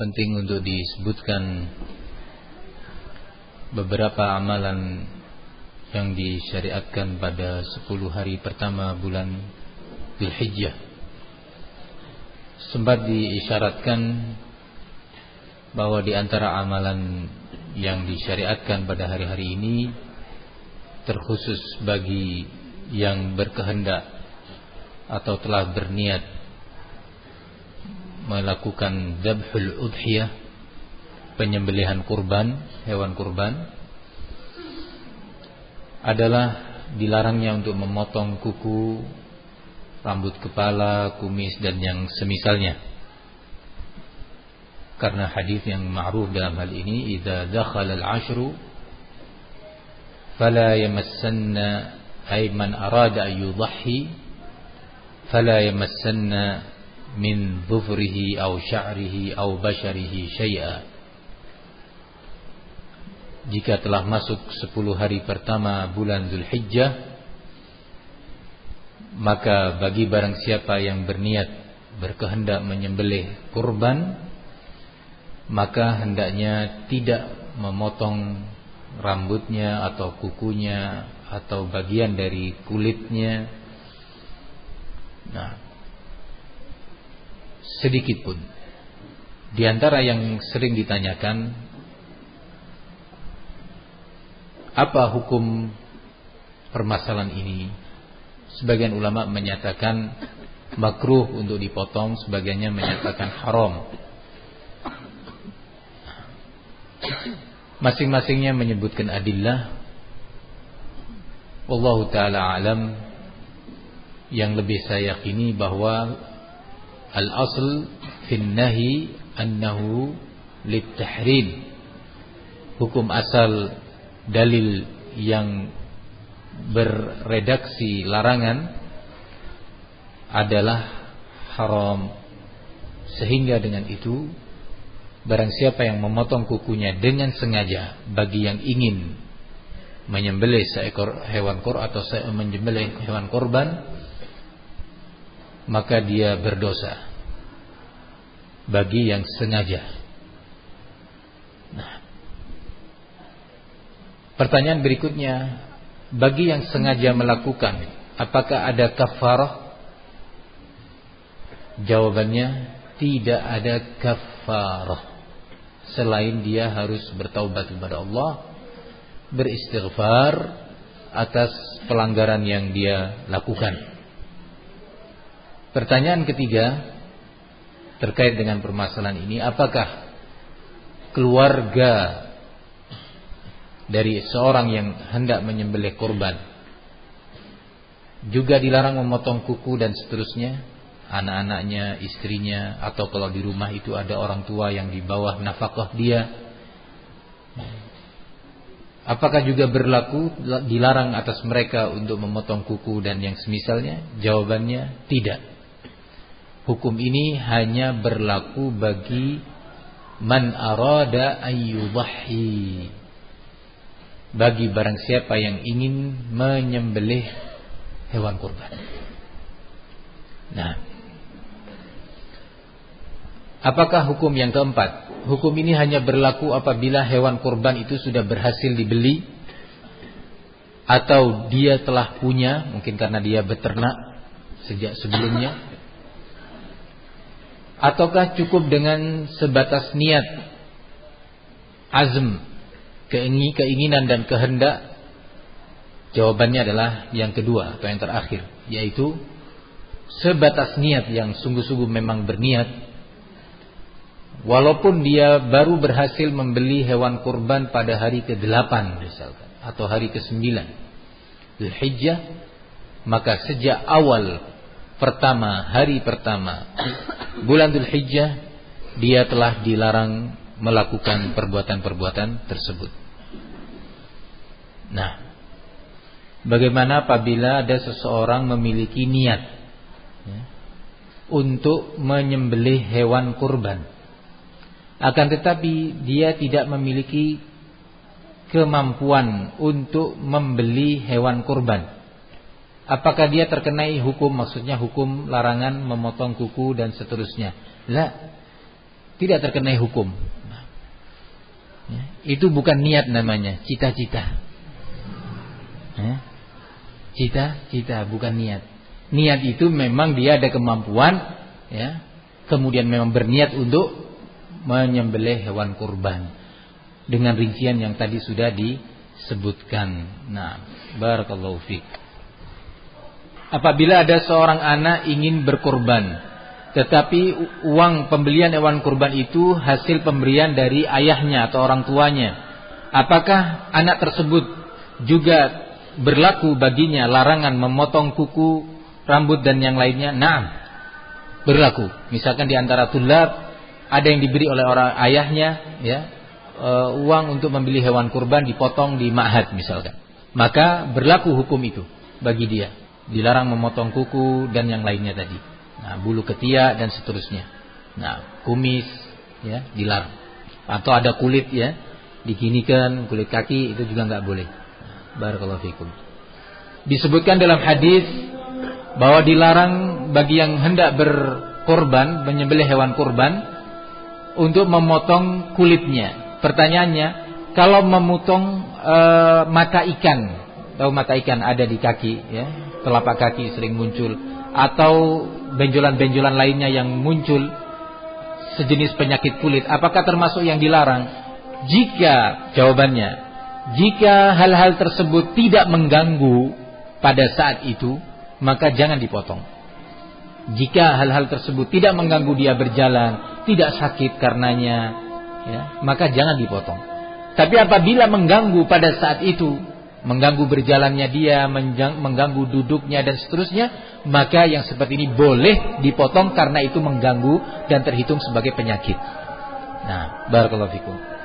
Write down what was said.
penting untuk disebutkan beberapa amalan yang disyariatkan pada 10 hari pertama bulan Dzulhijjah. Sempat diisyaratkan bahwa di antara amalan yang disyariatkan pada hari-hari ini terkhusus bagi yang berkehendak atau telah berniat melakukan zabhul udhiyah penyembelihan kurban hewan kurban adalah dilarangnya untuk memotong kuku rambut kepala kumis dan yang semisalnya. Karena hadis yang ma'ruf dalam hal ini idza dakhala al-ashru fala yamassanna ay man arada an yudhhi fala yamassanna min dhufrihi aw sya'rihi aw basharihi syai'a. Jika telah masuk 10 hari pertama bulan Zulhijjah maka bagi barang siapa yang berniat berkehendak menyembelih kurban maka hendaknya tidak memotong rambutnya atau kukunya atau bagian dari kulitnya. Nah sedikit pun. Di antara yang sering ditanyakan apa hukum permasalahan ini? Sebagian ulama menyatakan makruh untuk dipotong, sebagiannya menyatakan haram. Masing-masingnya menyebutkan adillah. Allah taala alam yang lebih saya yakini bahwa Al-asl fin nahi annahu litahrim. Hukum asal dalil yang berredaksi larangan adalah haram. Sehingga dengan itu barang siapa yang memotong kukunya dengan sengaja bagi yang ingin menyembelih seekor hewan kor atau menyembelih hewan korban maka dia berdosa bagi yang sengaja. Nah, pertanyaan berikutnya, bagi yang sengaja melakukan, apakah ada kafarah? Jawabannya tidak ada kafarah. Selain dia harus bertaubat kepada Allah, beristighfar atas pelanggaran yang dia lakukan. Pertanyaan ketiga terkait dengan permasalahan ini, apakah keluarga dari seorang yang hendak menyembelih korban juga dilarang memotong kuku dan seterusnya, anak-anaknya, istrinya, atau kalau di rumah itu ada orang tua yang di bawah nafkah dia, Apakah juga berlaku dilarang atas mereka untuk memotong kuku dan yang semisalnya? Jawabannya tidak. Hukum ini hanya berlaku bagi man arada ayyudahi. Bagi barang siapa yang ingin menyembelih hewan kurban. Nah, apakah hukum yang keempat? Hukum ini hanya berlaku apabila hewan kurban itu sudah berhasil dibeli atau dia telah punya, mungkin karena dia beternak sejak sebelumnya ataukah cukup dengan sebatas niat azm keinginan dan kehendak? Jawabannya adalah yang kedua atau yang terakhir yaitu sebatas niat yang sungguh-sungguh memang berniat. Walaupun dia baru berhasil membeli hewan kurban pada hari ke-8 misalkan atau hari ke-9 Zulhijjah maka sejak awal pertama, hari pertama bulan Dhul Hijjah dia telah dilarang melakukan perbuatan-perbuatan tersebut. Nah, bagaimana apabila ada seseorang memiliki niat ya, untuk menyembelih hewan kurban, akan tetapi dia tidak memiliki kemampuan untuk membeli hewan kurban Apakah dia terkenai hukum maksudnya hukum larangan memotong kuku dan seterusnya? La. tidak terkena hukum. Ya, itu bukan niat namanya, cita-cita. Ya, cita-cita bukan niat. Niat itu memang dia ada kemampuan, ya, kemudian memang berniat untuk menyembelih hewan kurban dengan rincian yang tadi sudah disebutkan. Nah, barakallahu fiik. Apabila ada seorang anak ingin berkorban, tetapi uang pembelian hewan kurban itu hasil pemberian dari ayahnya atau orang tuanya, apakah anak tersebut juga berlaku baginya larangan memotong kuku, rambut dan yang lainnya? Nah, berlaku. Misalkan di antara tulab ada yang diberi oleh orang ayahnya, ya, uh, uang untuk membeli hewan kurban dipotong di ma'had misalkan. Maka berlaku hukum itu bagi dia. Dilarang memotong kuku dan yang lainnya tadi. Nah, bulu ketiak dan seterusnya. Nah, kumis ya dilarang. Atau ada kulit ya, diginikan kulit kaki itu juga nggak boleh. Barakallahu fikum. Disebutkan dalam hadis bahwa dilarang bagi yang hendak berkorban menyembelih hewan kurban untuk memotong kulitnya Pertanyaannya, kalau memotong e, mata ikan, tahu mata ikan ada di kaki, ya, telapak kaki sering muncul, atau benjolan-benjolan lainnya yang muncul sejenis penyakit kulit, apakah termasuk yang dilarang? Jika jawabannya, jika hal-hal tersebut tidak mengganggu pada saat itu, maka jangan dipotong. Jika hal-hal tersebut tidak mengganggu dia berjalan, tidak sakit karenanya, ya, maka jangan dipotong. Tapi apabila mengganggu pada saat itu, mengganggu berjalannya dia, mengganggu duduknya dan seterusnya, maka yang seperti ini boleh dipotong karena itu mengganggu dan terhitung sebagai penyakit. Nah, barakallahu fikum.